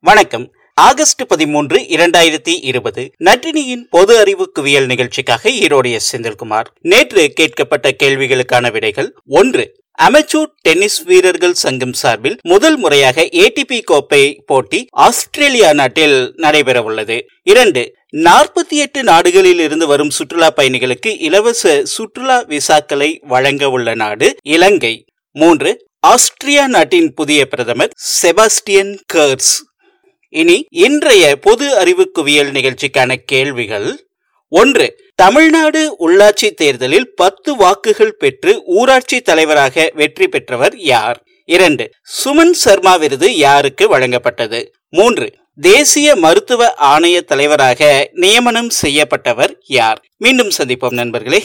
வணக்கம். ஆகஸ்ட் பதிமூன்று இரண்டாயிரத்தி இருபது. நட்டினியின் பொது அறிவு குவியல் நிகழ்ச்சிக்காக ஈரோடைய செந்தில்குமார். நேற்று கேட்கப்பட்ட கேள்விகளுக்கான விடைகள் ஒன்று. அமெச்சூர் டென்னிஸ் வீரர்கள் சங்கம் சார்பில் முதல் முறையாக ஏடிபி கோப்பை போட்டி ஆஸ்திரேலியா நாட்டில் நடைபெற உள்ளது இரண்டு. நாற்பத்தி எட்டு நாடுகளில் இருந்து வரும் சுற்றுலா பயணிகளுக்கு இலவச சுற்றுலா விசாக்களை வழங்க உள்ள நாடு இலங்கை. மூன்று. ஆஸ்திரியா நாட்டின் புதிய பிரதமர் செபாஸ்டியன் கர்ஸ். இனி இன்றைய பொது அறிவு குவியல் நிகழ்ச்சிக்கான கேள்விகள். ஒன்று தமிழ்நாடு உள்ளாட்சி தேர்தலில் பத்து வாக்குகள் பெற்று ஊராட்சி தலைவராக வெற்றி பெற்றவர் யார்? இரண்டு சுமன் சர்மா விருது யாருக்கு வழங்கப்பட்டது? மூன்று தேசிய மருத்துவ ஆணைய தலைவராக நியமனம் செய்யப்பட்டவர் யார்? மீண்டும் சந்திப்போம் நண்பர்களே.